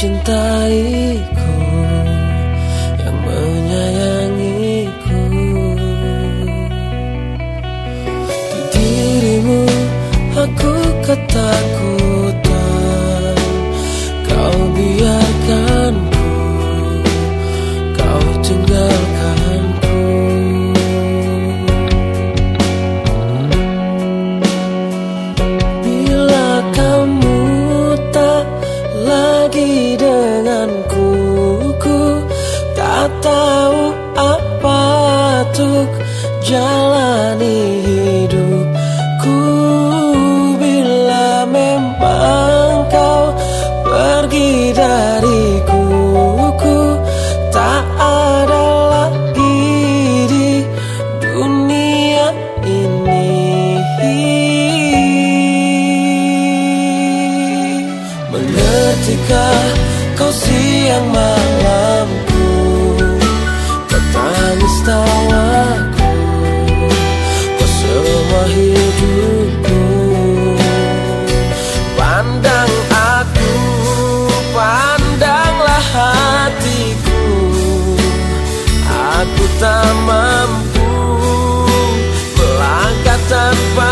真的一个。Jalani hidupku. Bila memang kau pergi dariku Ku tak ada lagi di dunia ini. Mengertikah kau siang malam tak mampu melangkah tanpa